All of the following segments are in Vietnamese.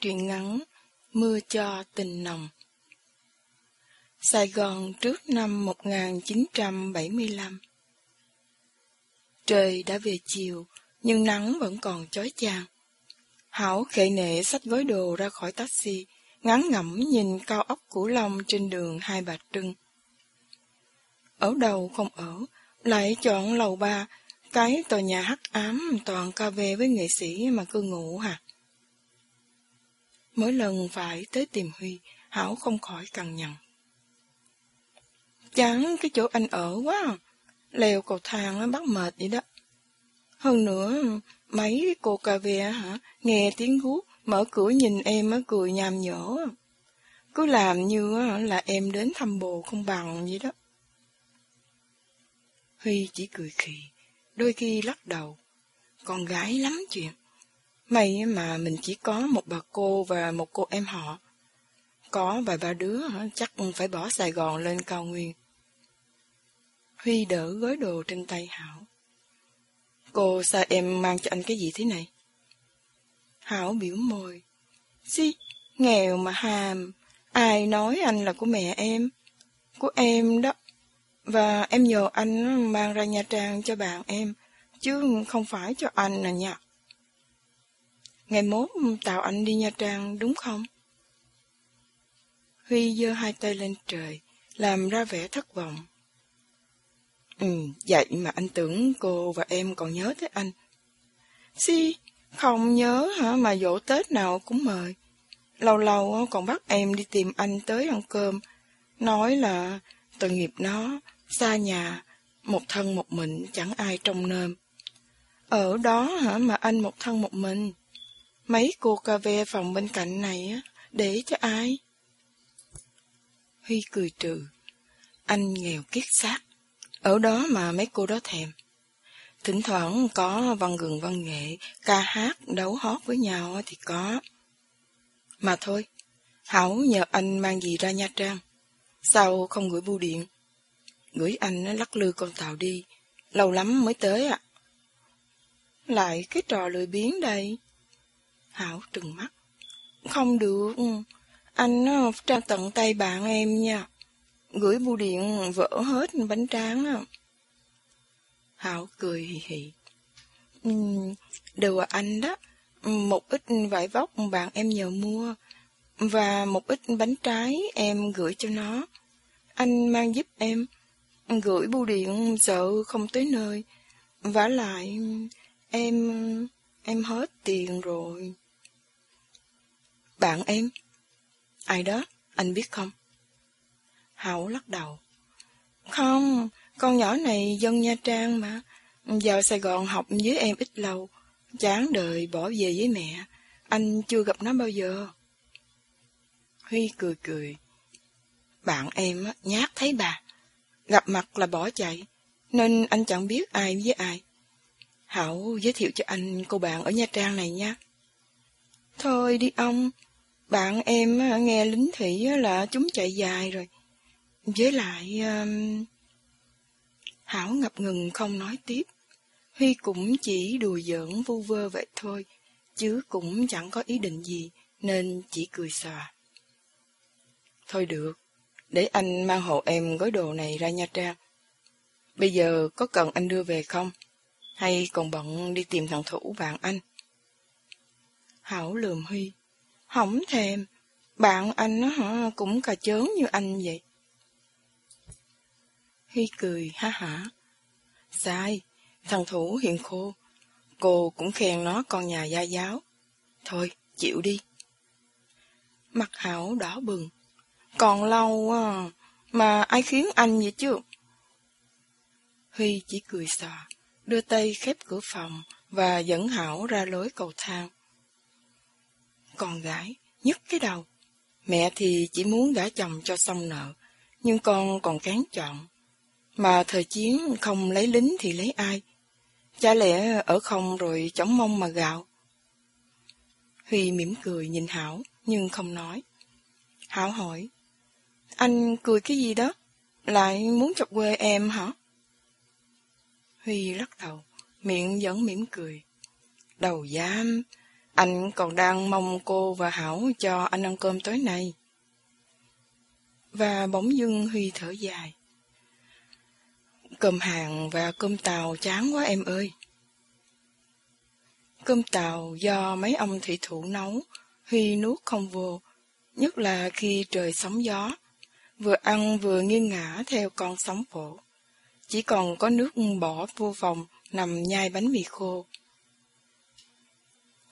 Truyện ngắn Mưa cho tình nồng Sài Gòn trước năm 1975 Trời đã về chiều, nhưng nắng vẫn còn chói chang. Hảo khệ nệ xách gói đồ ra khỏi taxi, ngắn ngẩm nhìn cao ốc cửu long trên đường Hai Bà Trưng. Ở đầu không ở, lại chọn lầu ba, cái tòa nhà hắc ám toàn cà phê với nghệ sĩ mà cư ngụ hả? Mỗi lần phải tới tìm Huy, Hảo không khỏi cằn nhằn. Chán cái chỗ anh ở quá à. Leo cầu thang nó bắt mệt vậy đó. Hơn nữa, mấy cô cà phê hả, nghe tiếng guốc, mở cửa nhìn em cười nhàm nhở. Cứ làm như là em đến thăm bồ không bằng vậy đó. Huy chỉ cười khì, đôi khi lắc đầu. Con gái lắm chuyện. May mà mình chỉ có một bà cô và một cô em họ. Có vài ba đứa chắc phải bỏ Sài Gòn lên cao nguyên. Huy đỡ gói đồ trên tay Hảo. Cô sao em mang cho anh cái gì thế này? Hảo biểu môi. Xí, nghèo mà hàm. Ai nói anh là của mẹ em? Của em đó. Và em nhờ anh mang ra Nha Trang cho bạn em, chứ không phải cho anh nè nhạc. Ngày mốt tạo anh đi Nha Trang đúng không? Huy giơ hai tay lên trời, làm ra vẻ thất vọng. Ừ, vậy mà anh tưởng cô và em còn nhớ tới anh. Si, không nhớ hả mà dỗ Tết nào cũng mời. Lâu lâu còn bắt em đi tìm anh tới ăn cơm. Nói là tội nghiệp nó, xa nhà, một thân một mình chẳng ai trông nơm. Ở đó hả mà anh một thân một mình. Mấy cô cà phê phòng bên cạnh này á, để cho ai? Huy cười trừ. Anh nghèo kiết xác. Ở đó mà mấy cô đó thèm. Thỉnh thoảng có văn gừng văn nghệ, ca hát, đấu hót với nhau thì có. Mà thôi, Hảo nhờ anh mang gì ra Nha Trang. Sao không gửi bưu điện? Gửi anh lắc lư con tàu đi, lâu lắm mới tới ạ. Lại cái trò lười biếng đây. Hảo trừng mắt. Không được, anh ờ, trao tận tay bạn em nha. Gửi bưu điện vỡ hết bánh tráng á. Hảo cười hì hì. Ừ, đồ anh đó, một ít vải vóc bạn em nhờ mua, và một ít bánh trái em gửi cho nó. Anh mang giúp em, gửi bưu điện sợ không tới nơi. vả lại, em... em hết tiền rồi. Bạn em? Ai đó, anh biết không? Hảo lắc đầu. Không, con nhỏ này dân Nha Trang mà. Vào Sài Gòn học với em ít lâu. Chán đời bỏ về với mẹ. Anh chưa gặp nó bao giờ. Huy cười cười. Bạn em nhát thấy bà. Gặp mặt là bỏ chạy. Nên anh chẳng biết ai với ai. Hảo giới thiệu cho anh cô bạn ở Nha Trang này nha. Thôi đi ông, bạn em nghe lính thủy là chúng chạy dài rồi. Với lại... Um... Hảo ngập ngừng không nói tiếp. Huy cũng chỉ đùa giỡn vu vơ vậy thôi, chứ cũng chẳng có ý định gì, nên chỉ cười xòa. Thôi được, để anh mang hộ em gói đồ này ra Nha Trang. Bây giờ có cần anh đưa về không? Hay còn bận đi tìm thằng thủ bạn anh? Hảo lườm Huy. Hỏng thèm, bạn anh nó hả cũng cà chớn như anh vậy. Huy cười ha hả. Sai, thằng Thủ hiền khô. Cô cũng khen nó con nhà gia giáo. Thôi, chịu đi. Mặt Hảo đỏ bừng. Còn lâu à, mà ai khiến anh vậy chứ? Huy chỉ cười xòa, đưa tay khép cửa phòng và dẫn Hảo ra lối cầu thang. Con gái, nhức cái đầu. Mẹ thì chỉ muốn gả chồng cho xong nợ, nhưng con còn kén chọn. Mà thời chiến không lấy lính thì lấy ai? Chả lẽ ở không rồi chống mông mà gạo? Huy mỉm cười nhìn Hảo, nhưng không nói. Hảo hỏi, anh cười cái gì đó? Lại muốn chọc quê em hả? Huy lắc đầu, miệng vẫn mỉm cười. Đầu giam, anh còn đang mong cô và Hảo cho anh ăn cơm tối nay. Và bỗng dưng Huy thở dài. Cơm hàng và cơm tàu chán quá em ơi. Cơm tàu do mấy ông thủy thủ nấu, Huy nuốt không vô, nhất là khi trời sóng gió, vừa ăn vừa nghiêng ngã theo con sóng phổ. Chỉ còn có nước bỏ vô phòng, nằm nhai bánh mì khô.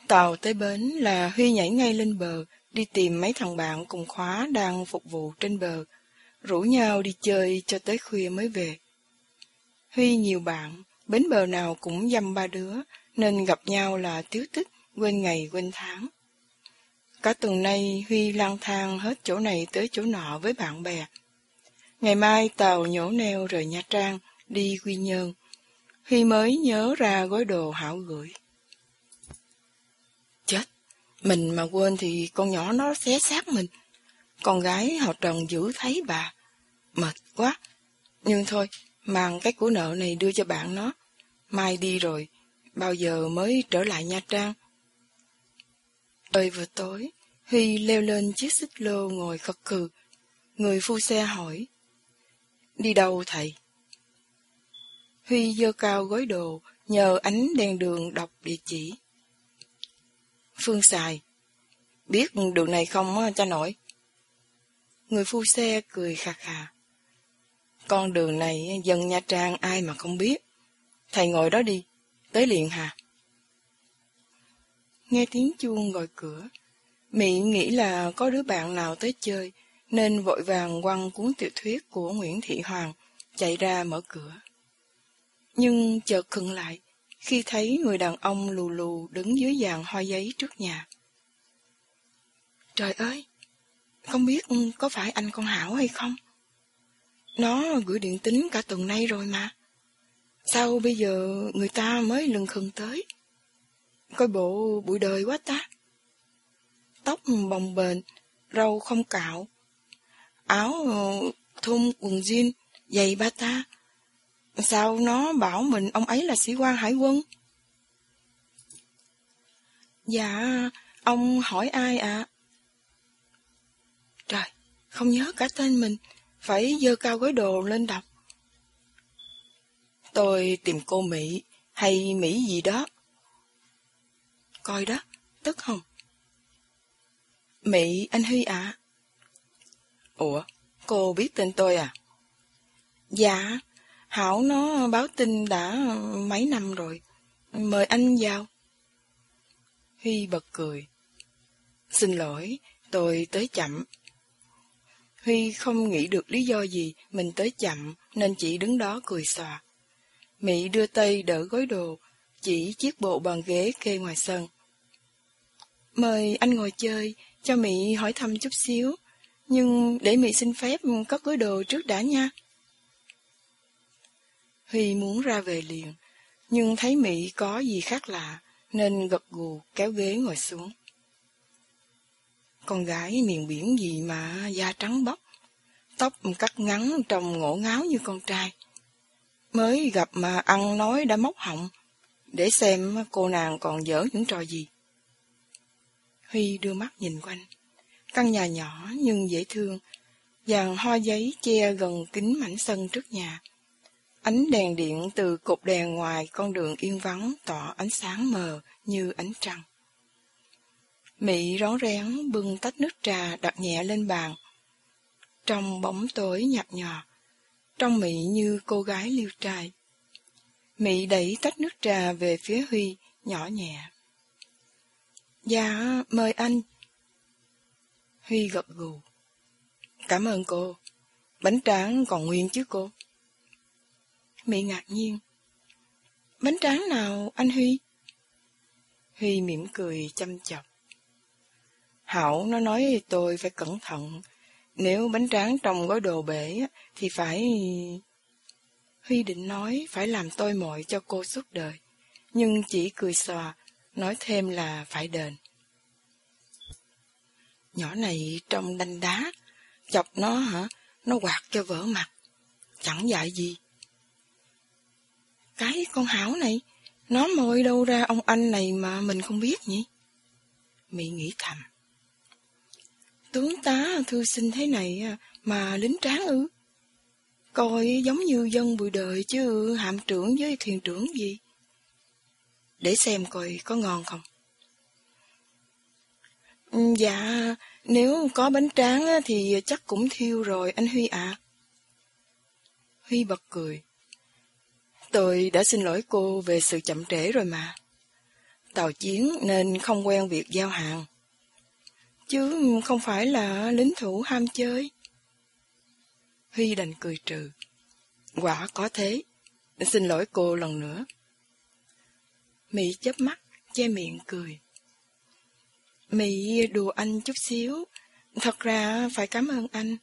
Tàu tới bến là Huy nhảy ngay lên bờ, đi tìm mấy thằng bạn cùng khóa đang phục vụ trên bờ, rủ nhau đi chơi cho tới khuya mới về. Huy nhiều bạn, bến bờ nào cũng dăm ba đứa, nên gặp nhau là tiếu tích, quên ngày quên tháng. Cả tuần nay Huy lang thang hết chỗ này tới chỗ nọ với bạn bè. Ngày mai tàu nhổ neo rời Nha Trang, đi Quy Nhơn. Huy mới nhớ ra gói đồ Hảo gửi. Mình mà quên thì con nhỏ nó xé xác mình. Con gái họ Trần giữ thấy bà. Mệt quá. Nhưng thôi, mang cái của nợ này đưa cho bạn nó. Mai đi rồi, bao giờ mới trở lại Nha Trang? Trời vừa tối, Huy leo lên chiếc xích lô ngồi khật khừ. Người phu xe hỏi. Đi đâu thầy? Huy dơ cao gói đồ, nhờ ánh đèn đường đọc địa chỉ. Phương xài Biết đường này không cha nổi Người phu xe cười khà khà. Con đường này dân Nha Trang ai mà không biết. Thầy ngồi đó đi, tới liền hà. Nghe tiếng chuông gọi cửa, Mỹ nghĩ là có đứa bạn nào tới chơi, nên vội vàng quăng cuốn tiểu thuyết của Nguyễn Thị Hoàng, chạy ra mở cửa. Nhưng chợt khựng lại, khi thấy người đàn ông lù lù đứng dưới dàn hoa giấy trước nhà. Trời ơi! Không biết có phải anh con Hảo hay không? Nó gửi điện tính cả tuần nay rồi mà. Sao bây giờ người ta mới lừng khừng tới? Coi bộ bụi đời quá ta. Tóc bồng bềnh, râu không cạo. Áo thun quần jean, giày ba ta. Sao nó bảo mình ông ấy là sĩ quan hải quân? Dạ, ông hỏi ai ạ? À? Trời, không nhớ cả tên mình, phải dơ cao gói đồ lên đọc. Tôi tìm cô Mỹ, hay Mỹ gì đó. Coi đó, tức không? Mỹ, anh Huy ạ. À? Ủa, cô biết tên tôi à? Dạ, Hảo nó báo tin đã ờ, mấy năm rồi. Mời anh vào. Huy bật cười. Xin lỗi, tôi tới chậm. Huy không nghĩ được lý do gì mình tới chậm nên chỉ đứng đó cười xòa. Mỹ đưa tay đỡ gối đồ, chỉ chiếc bộ bàn ghế kê ngoài sân. Mời anh ngồi chơi, cho Mỹ hỏi thăm chút xíu, nhưng để Mỹ xin phép cất gối đồ trước đã nha. Huy muốn ra về liền, nhưng thấy Mỹ có gì khác lạ, nên gật gù kéo ghế ngồi xuống. Con gái miền biển gì mà da trắng bóc, tóc cắt ngắn trông ngổ ngáo như con trai. Mới gặp mà ăn nói đã móc họng, để xem cô nàng còn dở những trò gì. Huy đưa mắt nhìn quanh. Căn nhà nhỏ nhưng dễ thương, dàn hoa giấy che gần kính mảnh sân trước nhà. Ánh đèn điện từ cột đèn ngoài con đường yên vắng tỏ ánh sáng mờ như ánh trăng. Mỹ rón rén bưng tách nước trà đặt nhẹ lên bàn. Trong bóng tối nhạt nhòa, trong Mỹ như cô gái liêu trai. Mỹ đẩy tách nước trà về phía Huy, nhỏ nhẹ. Dạ, mời anh. Huy gật gù. Cảm ơn cô. Bánh tráng còn nguyên chứ cô. Mỹ ngạc nhiên. Bánh tráng nào, anh Huy? Huy mỉm cười chăm chọc. Hảo nó nói tôi phải cẩn thận. Nếu bánh tráng trong gói đồ bể thì phải... Huy định nói phải làm tôi mọi cho cô suốt đời. Nhưng chỉ cười xòa, nói thêm là phải đền. Nhỏ này trong đanh đá, chọc nó hả, nó quạt cho vỡ mặt. Chẳng dạy gì. Cái con Hảo này, nó mời đâu ra ông anh này mà mình không biết nhỉ? Mỹ nghĩ thầm. Tướng tá thư sinh thế này à, mà lính tráng ư? Coi giống như dân bụi đời chứ hạm trưởng với thuyền trưởng gì. Để xem coi có ngon không. Ừ, dạ, nếu có bánh tráng thì chắc cũng thiêu rồi anh Huy ạ. Huy bật cười. Tôi đã xin lỗi cô về sự chậm trễ rồi mà. Tàu chiến nên không quen việc giao hàng. Chứ không phải là lính thủ ham chơi. Huy đành cười trừ. Quả có thế. Xin lỗi cô lần nữa. Mỹ chớp mắt, che miệng cười. Mỹ đùa anh chút xíu. Thật ra phải cảm ơn anh.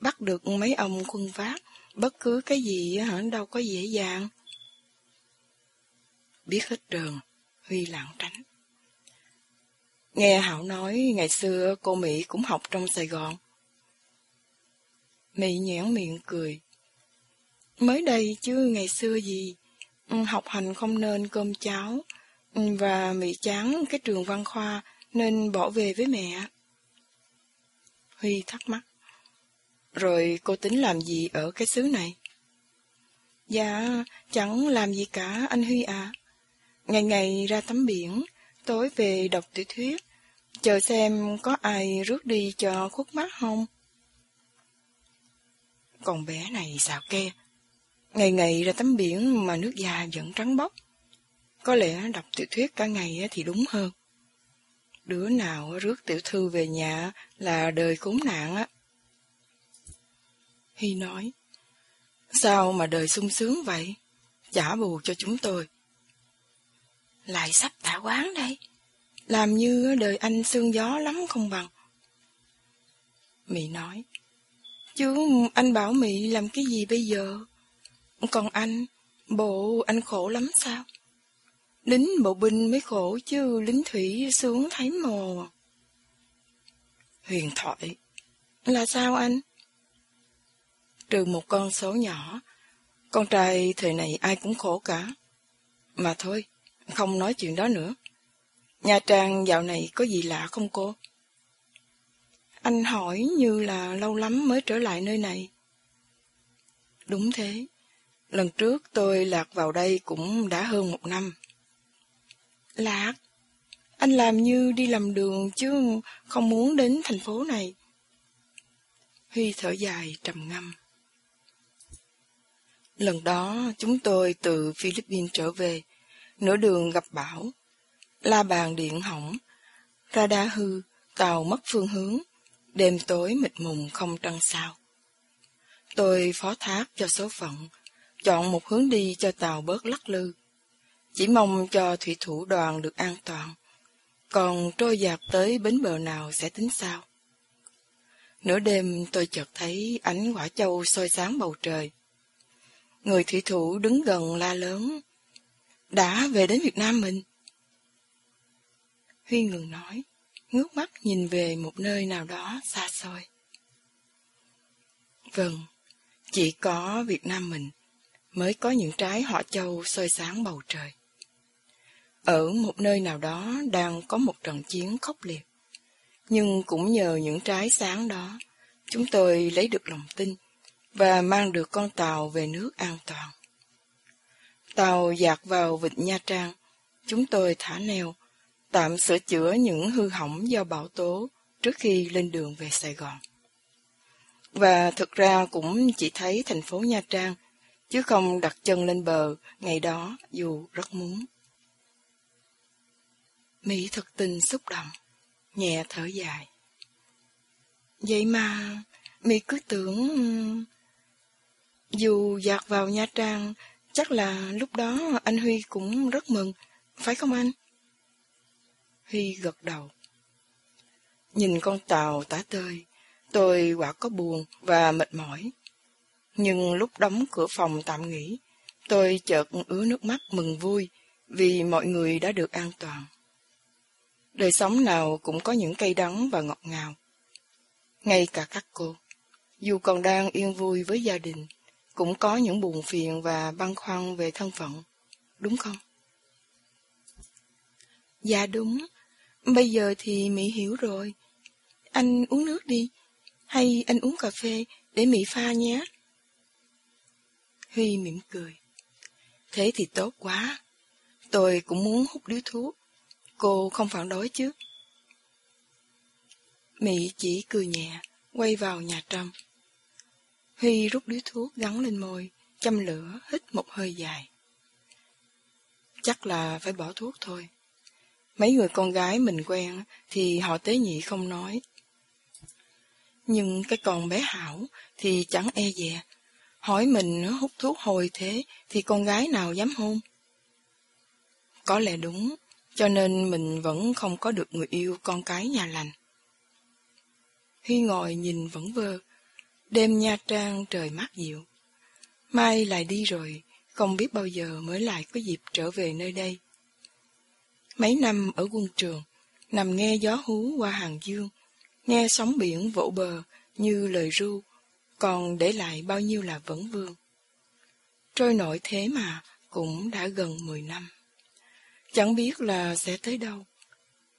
Bắt được mấy ông quân vác, bất cứ cái gì hả đâu có dễ dàng. Biết hết đường Huy lặng tránh. Nghe Hảo nói ngày xưa cô Mỹ cũng học trong Sài Gòn. Mỹ nhãn miệng cười. Mới đây chứ ngày xưa gì, ừ, học hành không nên cơm cháo, ừ, và Mỹ chán cái trường văn khoa nên bỏ về với mẹ. Huy thắc mắc. Rồi cô tính làm gì ở cái xứ này? Dạ, chẳng làm gì cả anh Huy à. Ngày ngày ra tắm biển, tối về đọc tiểu thuyết, chờ xem có ai rước đi cho khuất mắt không. Còn bé này xào ke, ngày ngày ra tắm biển mà nước da vẫn trắng bóc. Có lẽ đọc tiểu thuyết cả ngày thì đúng hơn. Đứa nào rước tiểu thư về nhà là đời khốn nạn á. Hy nói, sao mà đời sung sướng vậy? Trả bù cho chúng tôi. Lại sắp thả quán đây. Làm như đời anh sương gió lắm không bằng. Mỹ nói, chứ anh bảo Mỹ làm cái gì bây giờ? Còn anh, bộ anh khổ lắm sao? Lính bộ binh mới khổ chứ lính thủy xuống thấy mồ. Huyền thoại. Là sao anh? Trừ một con số nhỏ, con trai thời này ai cũng khổ cả. Mà thôi, không nói chuyện đó nữa. Nhà Trang dạo này có gì lạ không cô? Anh hỏi như là lâu lắm mới trở lại nơi này. Đúng thế. Lần trước tôi lạc vào đây cũng đã hơn một năm. Lạc? Anh làm như đi làm đường chứ không muốn đến thành phố này. Huy thở dài trầm ngâm. Lần đó chúng tôi từ Philippines trở về, nửa đường gặp bão, la bàn điện hỏng, radar hư, tàu mất phương hướng, đêm tối mịt mùng không trăng sao. Tôi phó thác cho số phận, chọn một hướng đi cho tàu bớt lắc lư. Chỉ mong cho thủy thủ đoàn được an toàn, còn trôi dạt tới bến bờ nào sẽ tính sao. Nửa đêm tôi chợt thấy ánh quả châu soi sáng bầu trời. Người thủy thủ đứng gần la lớn. Đã về đến Việt Nam mình. Huy ngừng nói, ngước mắt nhìn về một nơi nào đó xa xôi. Vâng, chỉ có Việt Nam mình mới có những trái họ châu soi sáng bầu trời. Ở một nơi nào đó đang có một trận chiến khốc liệt. Nhưng cũng nhờ những trái sáng đó, chúng tôi lấy được lòng tin và mang được con tàu về nước an toàn. Tàu dạt vào vịnh Nha Trang, chúng tôi thả neo, tạm sửa chữa những hư hỏng do bão tố trước khi lên đường về Sài Gòn. Và thực ra cũng chỉ thấy thành phố Nha Trang, chứ không đặt chân lên bờ ngày đó dù rất muốn. Mỹ thật tình xúc động, nhẹ thở dài. Vậy mà, Mỹ cứ tưởng... Dù dạt vào Nha Trang, chắc là lúc đó anh Huy cũng rất mừng, phải không anh? Huy gật đầu. Nhìn con tàu tả tơi, tôi quả có buồn và mệt mỏi. Nhưng lúc đóng cửa phòng tạm nghỉ, tôi chợt ứa nước mắt mừng vui vì mọi người đã được an toàn. Đời sống nào cũng có những cây đắng và ngọt ngào. Ngay cả các cô, dù còn đang yên vui với gia đình, cũng có những buồn phiền và băn khoăn về thân phận, đúng không? Dạ đúng, Bây giờ thì Mỹ hiểu rồi. Anh uống nước đi, hay anh uống cà phê để Mỹ pha nhé. Huy mỉm cười. Thế thì tốt quá. Tôi cũng muốn hút điếu thuốc. Cô không phản đối chứ? Mỹ chỉ cười nhẹ, quay vào nhà trâm. Huy rút điếu thuốc gắn lên môi, châm lửa, hít một hơi dài. Chắc là phải bỏ thuốc thôi. Mấy người con gái mình quen thì họ tế nhị không nói. Nhưng cái con bé Hảo thì chẳng e dè. Hỏi mình hút thuốc hồi thế thì con gái nào dám hôn? Có lẽ đúng, cho nên mình vẫn không có được người yêu con cái nhà lành. Huy ngồi nhìn vẫn vơ, đêm Nha Trang trời mát dịu. Mai lại đi rồi, không biết bao giờ mới lại có dịp trở về nơi đây. Mấy năm ở quân trường, nằm nghe gió hú qua hàng dương, nghe sóng biển vỗ bờ như lời ru, còn để lại bao nhiêu là vẫn vương. Trôi nổi thế mà cũng đã gần 10 năm. Chẳng biết là sẽ tới đâu,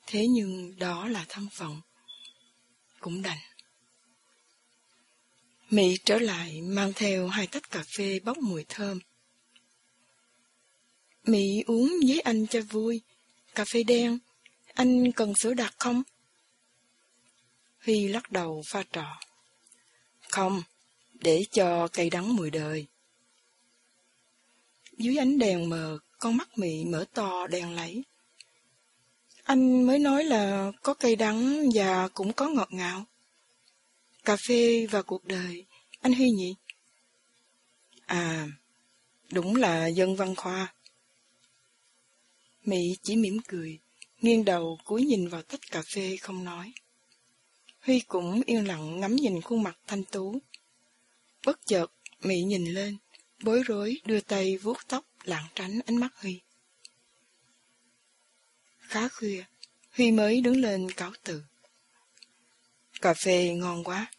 thế nhưng đó là thâm phận. Cũng đành. Mỹ trở lại mang theo hai tách cà phê bốc mùi thơm. Mỹ uống với anh cho vui. Cà phê đen, anh cần sữa đặc không? Huy lắc đầu pha trò. Không, để cho cây đắng mùi đời. Dưới ánh đèn mờ, con mắt Mỹ mở to đèn lấy. Anh mới nói là có cây đắng và cũng có ngọt ngào. Cà phê và cuộc đời, anh Huy nhỉ? À, đúng là dân văn khoa. Mỹ chỉ mỉm cười, nghiêng đầu cúi nhìn vào tách cà phê không nói. Huy cũng yên lặng ngắm nhìn khuôn mặt thanh tú. Bất chợt, Mỹ nhìn lên, bối rối đưa tay vuốt tóc lảng tránh ánh mắt Huy. Khá khuya, Huy mới đứng lên cáo từ. Cà phê ngon quá.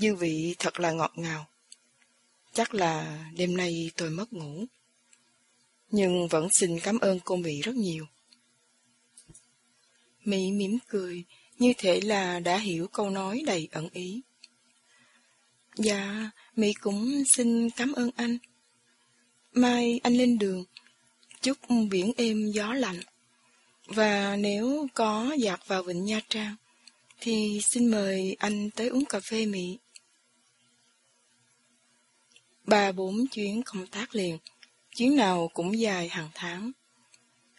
Dư vị thật là ngọt ngào. Chắc là đêm nay tôi mất ngủ. Nhưng vẫn xin cảm ơn cô Mỹ rất nhiều. Mỹ mỉm cười, như thể là đã hiểu câu nói đầy ẩn ý. Dạ, Mỹ cũng xin cảm ơn anh. Mai anh lên đường, chúc biển êm gió lạnh. Và nếu có dạt vào vịnh Nha Trang, thì xin mời anh tới uống cà phê Mỹ. Ba bốn chuyến công tác liền, chuyến nào cũng dài hàng tháng.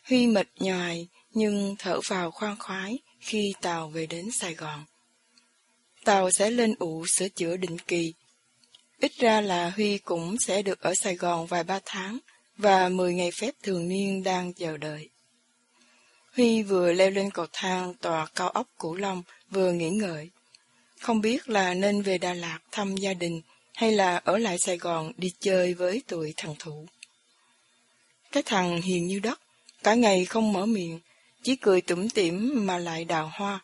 Huy mệt nhòi nhưng thở vào khoan khoái khi tàu về đến Sài Gòn. Tàu sẽ lên ụ sửa chữa định kỳ. Ít ra là Huy cũng sẽ được ở Sài Gòn vài ba tháng và 10 ngày phép thường niên đang chờ đợi. Huy vừa leo lên cầu thang tòa cao ốc Cửu Long vừa nghĩ ngợi. Không biết là nên về Đà Lạt thăm gia đình hay là ở lại Sài Gòn đi chơi với tụi thằng Thủ. Cái thằng hiền như đất, cả ngày không mở miệng, chỉ cười tủm tỉm mà lại đào hoa.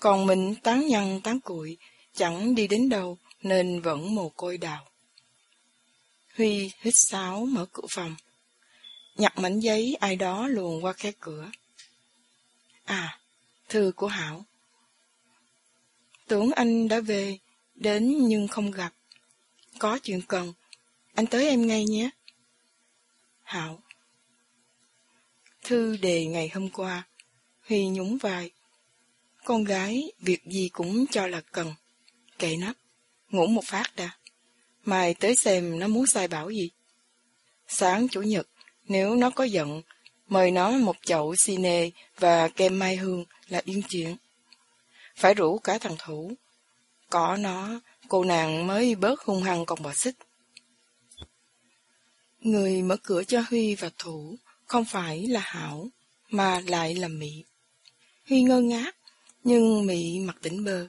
Còn mình tán nhăn tán cụi, chẳng đi đến đâu nên vẫn mồ côi đào. Huy hít sáo mở cửa phòng. Nhặt mảnh giấy ai đó luồn qua khe cửa. À, thư của Hảo. Tưởng anh đã về, đến nhưng không gặp. Có chuyện cần, anh tới em ngay nhé. Hảo Thư đề ngày hôm qua, Huy nhún vai. Con gái, việc gì cũng cho là cần. Kệ nắp, ngủ một phát đã. Mai tới xem nó muốn sai bảo gì. Sáng Chủ nhật, nếu nó có giận, mời nó một chậu cine và kem mai hương là yên chuyện. Phải rủ cả thằng Thủ. Có nó, cô nàng mới bớt hung hăng con bò xích. Người mở cửa cho Huy và Thủ không phải là Hảo, mà lại là Mỹ. Huy ngơ ngác, nhưng Mỹ mặt tỉnh bơ.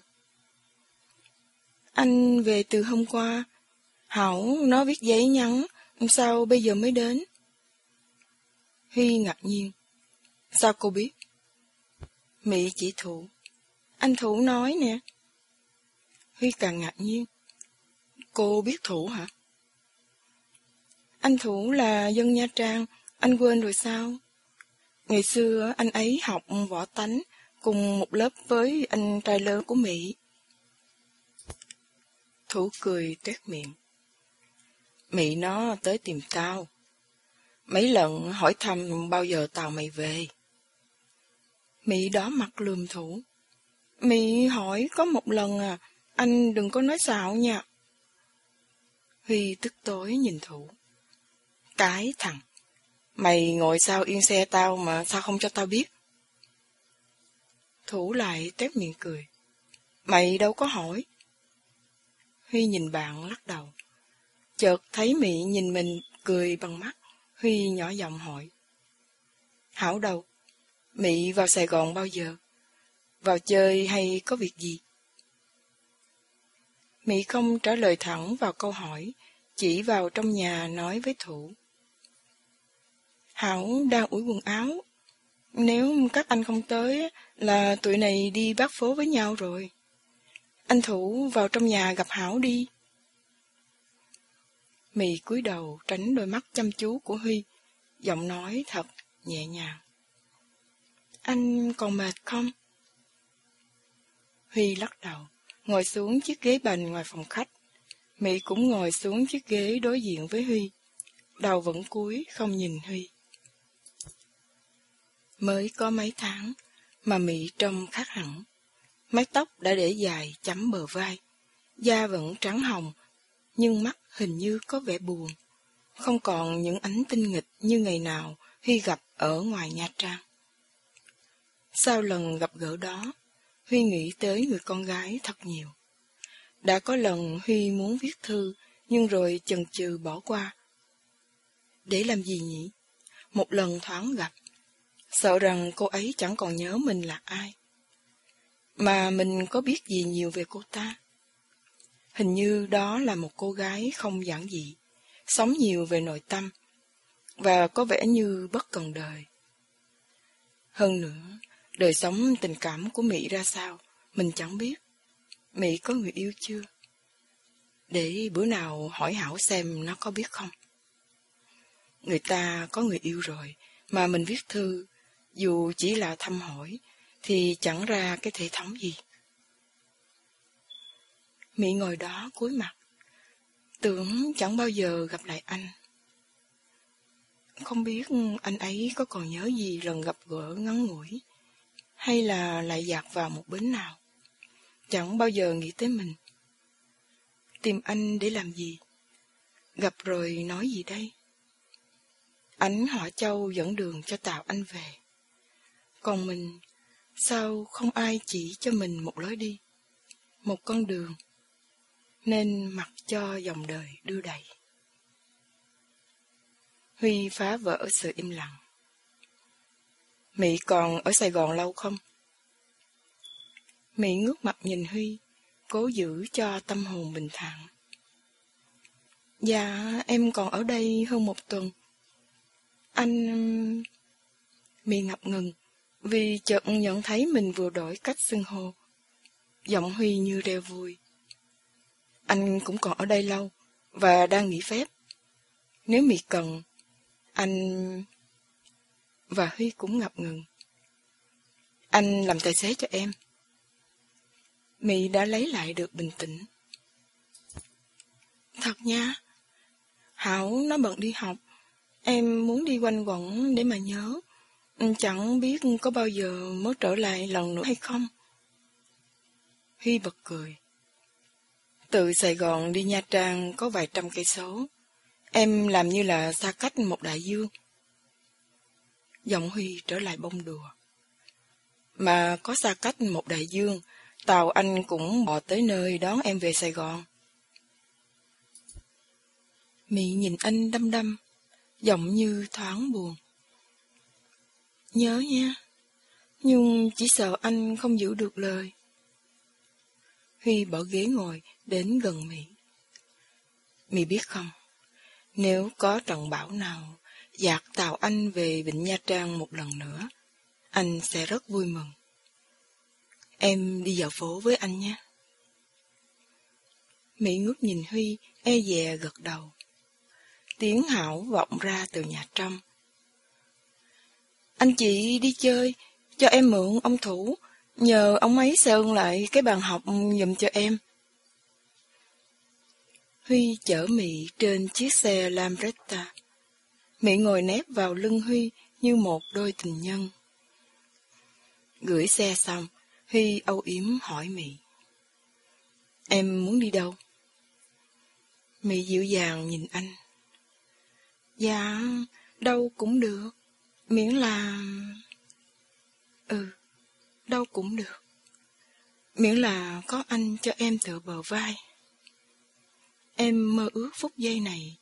Anh về từ hôm qua, Hảo nó viết giấy nhắn, sao bây giờ mới đến? Huy ngạc nhiên. Sao cô biết? Mỹ chỉ Thủ. Anh Thủ nói nè. Huy càng ngạc nhiên. Cô biết Thủ hả? Anh Thủ là dân Nha Trang, anh quên rồi sao? Ngày xưa anh ấy học võ tánh, cùng một lớp với anh trai lớn của Mỹ. Thủ cười tuét miệng. Mỹ nó tới tìm tao. Mấy lần hỏi thăm bao giờ tao mày về. Mỹ đó mặt lườm thủ. Mỹ hỏi có một lần à, anh đừng có nói xạo nha. Huy tức tối nhìn thủ. Cái thằng, mày ngồi sao yên xe tao mà sao không cho tao biết? Thủ lại tép miệng cười. Mày đâu có hỏi. Huy nhìn bạn lắc đầu. Chợt thấy Mỹ nhìn mình cười bằng mắt. Huy nhỏ giọng hỏi. Hảo đâu? Mỹ vào Sài Gòn bao giờ? Vào chơi hay có việc gì? Mỹ không trả lời thẳng vào câu hỏi, chỉ vào trong nhà nói với Thủ. Hảo đang ủi quần áo. Nếu các anh không tới là tụi này đi bác phố với nhau rồi. Anh Thủ vào trong nhà gặp Hảo đi. Mì cúi đầu tránh đôi mắt chăm chú của Huy, giọng nói thật nhẹ nhàng. Anh còn mệt không? Huy lắc đầu, ngồi xuống chiếc ghế bành ngoài phòng khách. Mỹ cũng ngồi xuống chiếc ghế đối diện với Huy. Đầu vẫn cúi, không nhìn Huy. Mới có mấy tháng, mà Mỹ trông khác hẳn. Mái tóc đã để dài chấm bờ vai, da vẫn trắng hồng, nhưng mắt hình như có vẻ buồn. Không còn những ánh tinh nghịch như ngày nào Huy gặp ở ngoài Nha Trang. Sau lần gặp gỡ đó, Huy nghĩ tới người con gái thật nhiều. Đã có lần Huy muốn viết thư, nhưng rồi chần chừ bỏ qua. Để làm gì nhỉ? Một lần thoáng gặp, sợ rằng cô ấy chẳng còn nhớ mình là ai. Mà mình có biết gì nhiều về cô ta? Hình như đó là một cô gái không giản dị, sống nhiều về nội tâm, và có vẻ như bất cần đời. Hơn nữa, đời sống tình cảm của Mỹ ra sao, mình chẳng biết. Mỹ có người yêu chưa? Để bữa nào hỏi Hảo xem nó có biết không. Người ta có người yêu rồi, mà mình viết thư, dù chỉ là thăm hỏi, thì chẳng ra cái thể thống gì. Mỹ ngồi đó cúi mặt, tưởng chẳng bao giờ gặp lại anh. Không biết anh ấy có còn nhớ gì lần gặp gỡ ngắn ngủi, hay là lại dạt vào một bến nào. Chẳng bao giờ nghĩ tới mình. Tìm anh để làm gì? Gặp rồi nói gì đây? Ánh họ châu dẫn đường cho Tạo anh về. Còn mình, sao không ai chỉ cho mình một lối đi, một con đường, nên mặc cho dòng đời đưa đẩy. Huy phá vỡ sự im lặng mị còn ở Sài Gòn lâu không? mị ngước mặt nhìn Huy, cố giữ cho tâm hồn bình thản. Dạ, em còn ở đây hơn một tuần. Anh... Um, mị ngập ngừng, vì chợt nhận thấy mình vừa đổi cách xưng hô. Giọng Huy như reo vui. Anh cũng còn ở đây lâu, và đang nghỉ phép. Nếu mị cần, anh... Và Huy cũng ngập ngừng. Anh làm tài xế cho em. Mỹ đã lấy lại được bình tĩnh. Thật nha. Hảo nó bận đi học. Em muốn đi quanh quẩn để mà nhớ. Chẳng biết có bao giờ mới trở lại lần nữa hay không. Huy bật cười. Từ Sài Gòn đi Nha Trang có vài trăm cây số. Em làm như là xa cách một đại dương. Giọng Huy trở lại bông đùa. Mà có xa cách một đại dương, tàu anh cũng bò tới nơi đón em về Sài Gòn. Mỹ nhìn anh đăm đăm, giọng như thoáng buồn. Nhớ nha, nhưng chỉ sợ anh không giữ được lời. Huy bỏ ghế ngồi đến gần Mỹ. Mỹ biết không, nếu có trận bão nào dạt tàu anh về Vịnh Nha Trang một lần nữa, anh sẽ rất vui mừng. Em đi dạo phố với anh nhé. Mỹ ngước nhìn Huy, e dè gật đầu. Tiếng hảo vọng ra từ nhà trong. Anh chị đi chơi, cho em mượn ông thủ, Nhờ ông ấy sơn lại cái bàn học dùm cho em. Huy chở mỹ trên chiếc xe Lambretta. Mị ngồi nép vào lưng Huy như một đôi tình nhân. Gửi xe xong, Huy âu yếm hỏi Mị. Em muốn đi đâu? Mị dịu dàng nhìn anh. Dạ, đâu cũng được. Miễn là... Ừ, đâu cũng được. Miễn là có anh cho em tựa bờ vai. Em mơ ước phút giây này,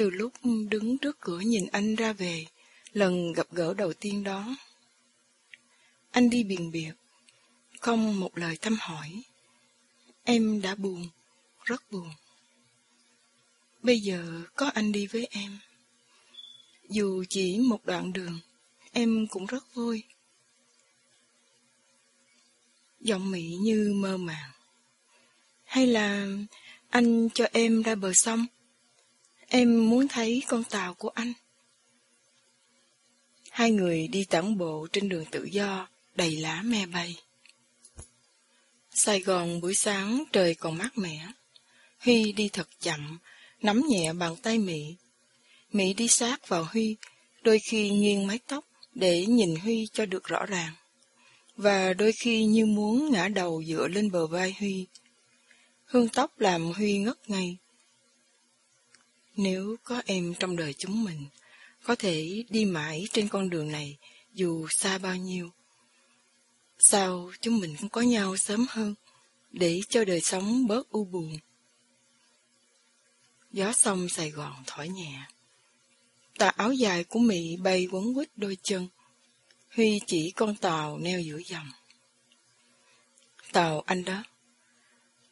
từ lúc đứng trước cửa nhìn anh ra về, lần gặp gỡ đầu tiên đó. Anh đi biền biệt, không một lời thăm hỏi. Em đã buồn, rất buồn. Bây giờ có anh đi với em. Dù chỉ một đoạn đường, em cũng rất vui. Giọng Mỹ như mơ màng. Hay là anh cho em ra bờ sông? Em muốn thấy con tàu của anh. Hai người đi tản bộ trên đường tự do, đầy lá me bay. Sài Gòn buổi sáng trời còn mát mẻ. Huy đi thật chậm, nắm nhẹ bàn tay Mỹ. Mỹ đi sát vào Huy, đôi khi nghiêng mái tóc để nhìn Huy cho được rõ ràng. Và đôi khi như muốn ngã đầu dựa lên bờ vai Huy. Hương tóc làm Huy ngất ngây. Nếu có em trong đời chúng mình, có thể đi mãi trên con đường này dù xa bao nhiêu. Sao chúng mình không có nhau sớm hơn, để cho đời sống bớt u buồn. Gió sông Sài Gòn thổi nhẹ. Tà áo dài của Mỹ bay quấn quýt đôi chân. Huy chỉ con tàu neo giữa dòng. Tàu anh đó.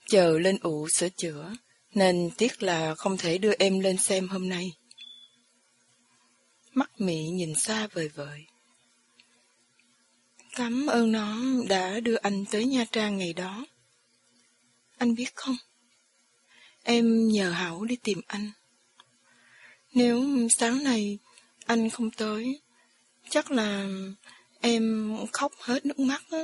Chờ lên ụ sửa chữa, nên tiếc là không thể đưa em lên xem hôm nay. Mắt Mỹ nhìn xa vời vợi. Cảm ơn nó đã đưa anh tới Nha Trang ngày đó. Anh biết không? Em nhờ Hảo đi tìm anh. Nếu sáng nay anh không tới, chắc là em khóc hết nước mắt á.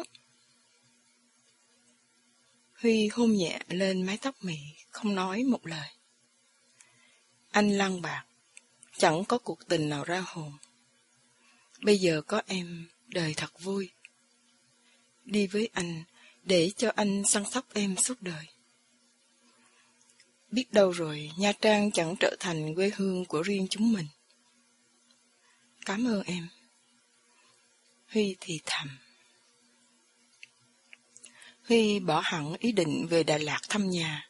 Huy hôn nhẹ lên mái tóc mị, không nói một lời. Anh lăng bạc, chẳng có cuộc tình nào ra hồn. Bây giờ có em, đời thật vui. Đi với anh, để cho anh săn sóc em suốt đời. Biết đâu rồi, Nha Trang chẳng trở thành quê hương của riêng chúng mình. Cảm ơn em. Huy thì thầm. Huy bỏ hẳn ý định về Đà Lạt thăm nhà.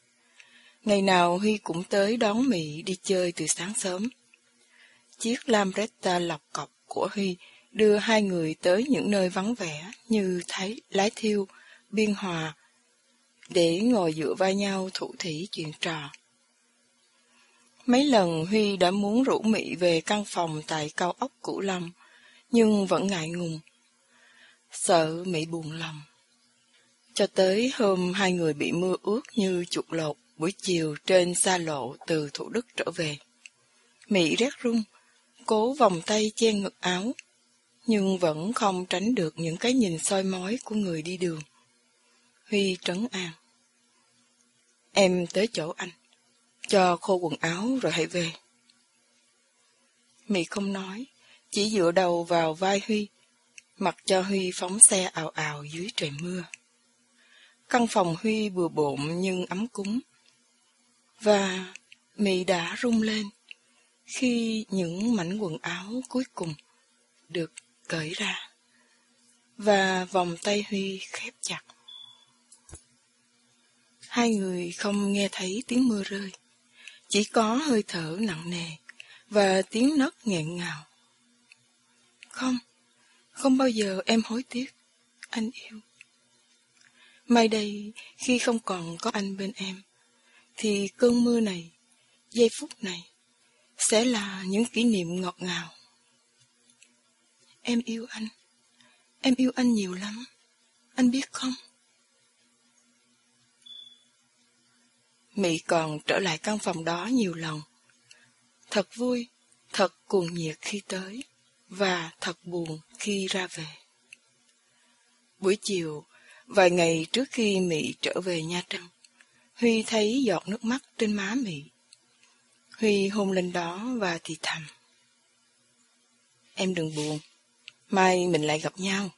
Ngày nào Huy cũng tới đón Mỹ đi chơi từ sáng sớm. Chiếc Lambretta lọc cọc của Huy đưa hai người tới những nơi vắng vẻ như Thái, Lái Thiêu, Biên Hòa, để ngồi dựa vai nhau thủ thỉ chuyện trò. Mấy lần Huy đã muốn rủ Mỹ về căn phòng tại cao ốc Cửu Long, nhưng vẫn ngại ngùng. Sợ Mỹ buồn lòng. Cho tới hôm hai người bị mưa ướt như chuột lột buổi chiều trên xa lộ từ Thủ Đức trở về. Mỹ rét run, cố vòng tay che ngực áo, nhưng vẫn không tránh được những cái nhìn soi mói của người đi đường. Huy trấn an. Em tới chỗ anh, cho khô quần áo rồi hãy về. Mỹ không nói, chỉ dựa đầu vào vai Huy, mặc cho Huy phóng xe ào ào dưới trời mưa. Căn phòng Huy bừa bộn nhưng ấm cúng. Và Mỹ đã rung lên khi những mảnh quần áo cuối cùng được cởi ra và vòng tay Huy khép chặt. Hai người không nghe thấy tiếng mưa rơi, chỉ có hơi thở nặng nề và tiếng nấc nghẹn ngào. Không, không bao giờ em hối tiếc, anh yêu. Mai đây, khi không còn có anh bên em, thì cơn mưa này, giây phút này, sẽ là những kỷ niệm ngọt ngào. Em yêu anh. Em yêu anh nhiều lắm. Anh biết không? Mỹ còn trở lại căn phòng đó nhiều lần. Thật vui, thật cuồng nhiệt khi tới, và thật buồn khi ra về. Buổi chiều, Vài ngày trước khi Mỹ trở về Nha Trang, Huy thấy giọt nước mắt trên má Mỹ. Huy hôn lên đó và thì thầm. Em đừng buồn, mai mình lại gặp nhau.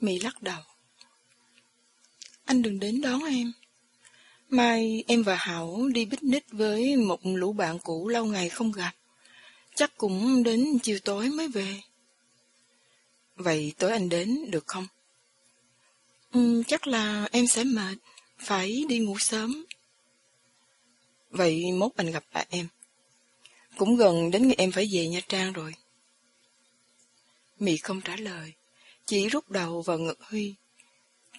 Mỹ lắc đầu. Anh đừng đến đón em. Mai em và Hảo đi picnic với một lũ bạn cũ lâu ngày không gặp. Chắc cũng đến chiều tối mới về. Vậy tối anh đến được không? Ừ, chắc là em sẽ mệt, phải đi ngủ sớm. Vậy mốt anh gặp bà em. Cũng gần đến ngày em phải về Nha Trang rồi. Mị không trả lời, chỉ rút đầu vào ngực Huy.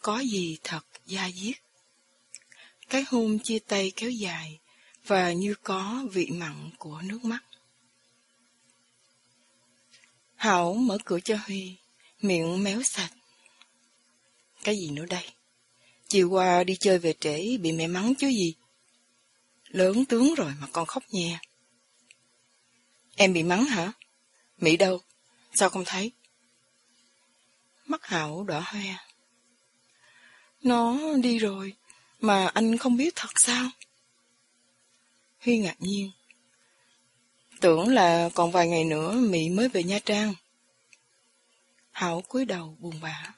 Có gì thật da diết. Cái hôn chia tay kéo dài và như có vị mặn của nước mắt. Hảo mở cửa cho Huy, miệng méo sạch. Cái gì nữa đây? Chiều qua đi chơi về trễ bị mẹ mắng chứ gì? Lớn tướng rồi mà còn khóc nhè. Em bị mắng hả? Mỹ đâu? Sao không thấy? Mắt Hảo đỏ hoe. Nó đi rồi, mà anh không biết thật sao? Huy ngạc nhiên. Tưởng là còn vài ngày nữa Mỹ mới về Nha Trang. Hảo cúi đầu buồn bã.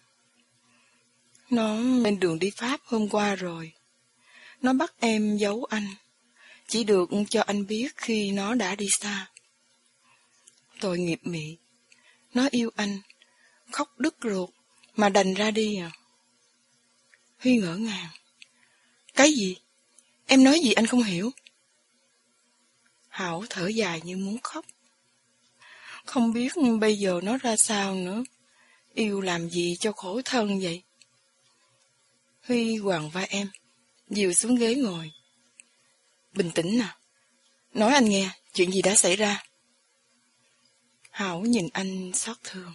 Nó lên đường đi Pháp hôm qua rồi. Nó bắt em giấu anh. Chỉ được cho anh biết khi nó đã đi xa. Tội nghiệp Mỹ. Nó yêu anh. Khóc đứt ruột mà đành ra đi à. Huy ngỡ ngàng. Cái gì? Em nói gì anh không hiểu? Hảo thở dài như muốn khóc. Không biết bây giờ nó ra sao nữa. Yêu làm gì cho khổ thân vậy? Huy hoàng vai em, dìu xuống ghế ngồi. Bình tĩnh nào. Nói anh nghe, chuyện gì đã xảy ra? Hảo nhìn anh xót thương.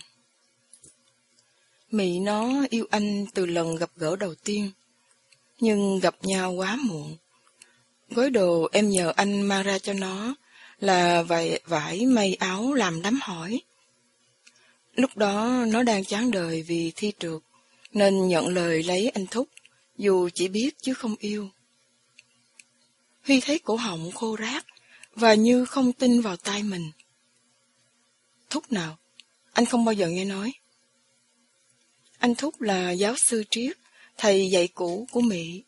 Mỹ nó yêu anh từ lần gặp gỡ đầu tiên, nhưng gặp nhau quá muộn. Gói đồ em nhờ anh mang ra cho nó là vài vải may áo làm đám hỏi. Lúc đó nó đang chán đời vì thi trượt, nên nhận lời lấy anh Thúc, dù chỉ biết chứ không yêu. Huy thấy cổ họng khô rác và như không tin vào tai mình. Thúc nào? Anh không bao giờ nghe nói. Anh Thúc là giáo sư triết, thầy dạy cũ của Mỹ.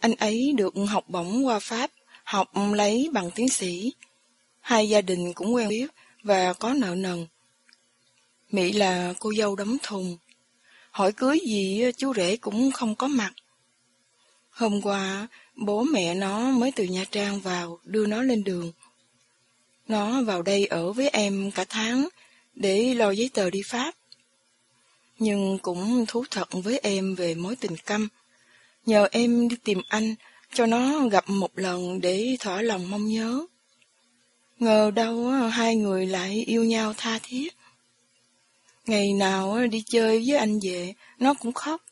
Anh ấy được học bổng qua Pháp, học lấy bằng tiến sĩ. Hai gia đình cũng quen biết và có nợ nần. Mỹ là cô dâu đóng thùng. Hỏi cưới gì chú rể cũng không có mặt. Hôm qua, bố mẹ nó mới từ Nha Trang vào đưa nó lên đường. Nó vào đây ở với em cả tháng để lo giấy tờ đi Pháp. Nhưng cũng thú thật với em về mối tình căm. Nhờ em đi tìm anh cho nó gặp một lần để thỏa lòng mong nhớ. Ngờ đâu hai người lại yêu nhau tha thiết. Ngày nào đi chơi với anh về, nó cũng khóc.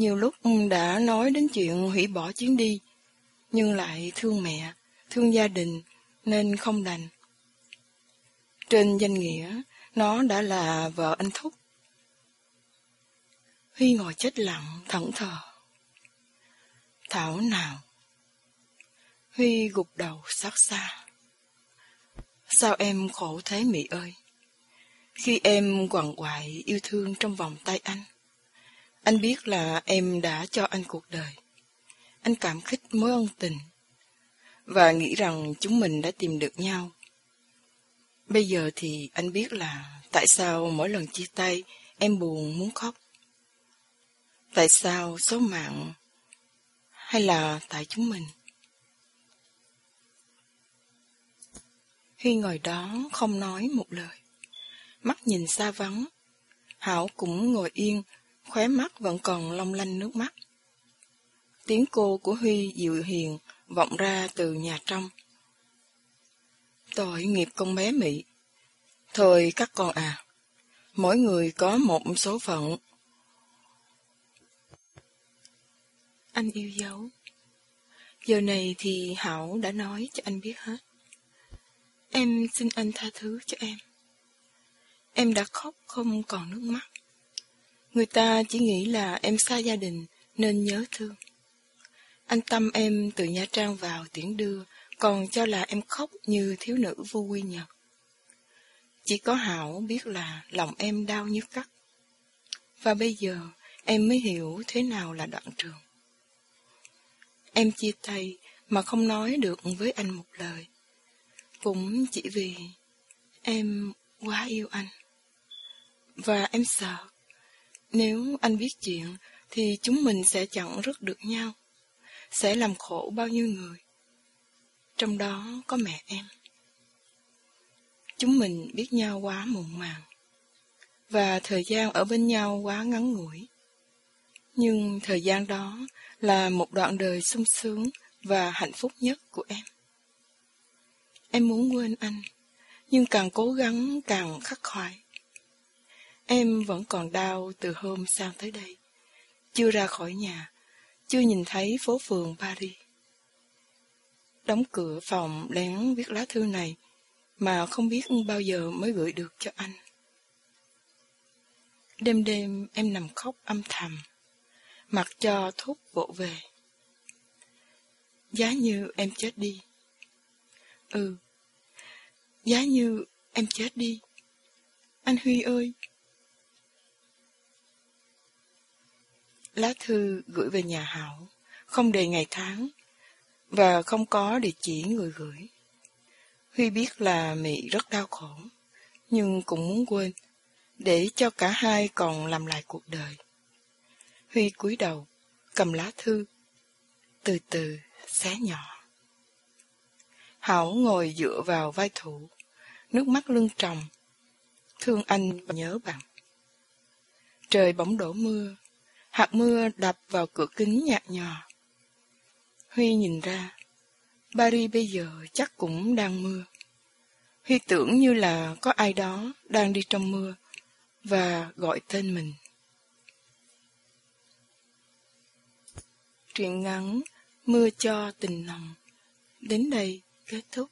Nhiều lúc đã nói đến chuyện hủy bỏ chuyến đi, nhưng lại thương mẹ, thương gia đình, nên không đành. Trên danh nghĩa, nó đã là vợ anh Thúc. Huy ngồi chết lặng, thẫn thờ. Thảo nào? Huy gục đầu xót xa. Sao em khổ thế Mỹ ơi? Khi em quằn quại yêu thương trong vòng tay anh, anh biết là em đã cho anh cuộc đời. Anh cảm kích mối ân tình và nghĩ rằng chúng mình đã tìm được nhau. Bây giờ thì anh biết là tại sao mỗi lần chia tay em buồn muốn khóc. Tại sao số mạng hay là tại chúng mình? Huy ngồi đó không nói một lời. Mắt nhìn xa vắng. Hảo cũng ngồi yên, khóe mắt vẫn còn long lanh nước mắt. Tiếng cô của Huy dịu hiền vọng ra từ nhà trong. Tội nghiệp con bé Mỹ. Thôi các con à, mỗi người có một số phận. Anh yêu dấu. Giờ này thì Hảo đã nói cho anh biết hết. Em xin anh tha thứ cho em. Em đã khóc không còn nước mắt. Người ta chỉ nghĩ là em xa gia đình nên nhớ thương. Anh Tâm em từ Nha Trang vào tiễn đưa, còn cho là em khóc như thiếu nữ vô quy nhật. Chỉ có Hảo biết là lòng em đau như cắt. Và bây giờ em mới hiểu thế nào là đoạn trường. Em chia tay mà không nói được với anh một lời. Cũng chỉ vì em quá yêu anh. Và em sợ, nếu anh biết chuyện thì chúng mình sẽ chẳng rước được nhau, sẽ làm khổ bao nhiêu người. Trong đó có mẹ em. Chúng mình biết nhau quá muộn màng, và thời gian ở bên nhau quá ngắn ngủi. Nhưng thời gian đó là một đoạn đời sung sướng và hạnh phúc nhất của em. Em muốn quên anh, nhưng càng cố gắng càng khắc khoải. Em vẫn còn đau từ hôm sang tới đây, chưa ra khỏi nhà, chưa nhìn thấy phố phường Paris. Đóng cửa phòng lén viết lá thư này mà không biết bao giờ mới gửi được cho anh. Đêm đêm em nằm khóc âm thầm, mặc cho thuốc vỗ về. Giá như em chết đi. Ừ, giá như em chết đi. Anh Huy ơi! Lá thư gửi về nhà Hảo, không đề ngày tháng, và không có địa chỉ người gửi. Huy biết là Mỹ rất đau khổ, nhưng cũng muốn quên, để cho cả hai còn làm lại cuộc đời. Huy cúi đầu, cầm lá thư, từ từ xé nhỏ. Hảo ngồi dựa vào vai thủ, nước mắt lưng tròng, thương anh và nhớ bạn. Trời bỗng đổ mưa, hạt mưa đập vào cửa kính nhạt nhòa. Huy nhìn ra, Paris bây giờ chắc cũng đang mưa. Huy tưởng như là có ai đó đang đi trong mưa và gọi tên mình. Truyện ngắn Mưa cho tình lòng đến đây kết thúc.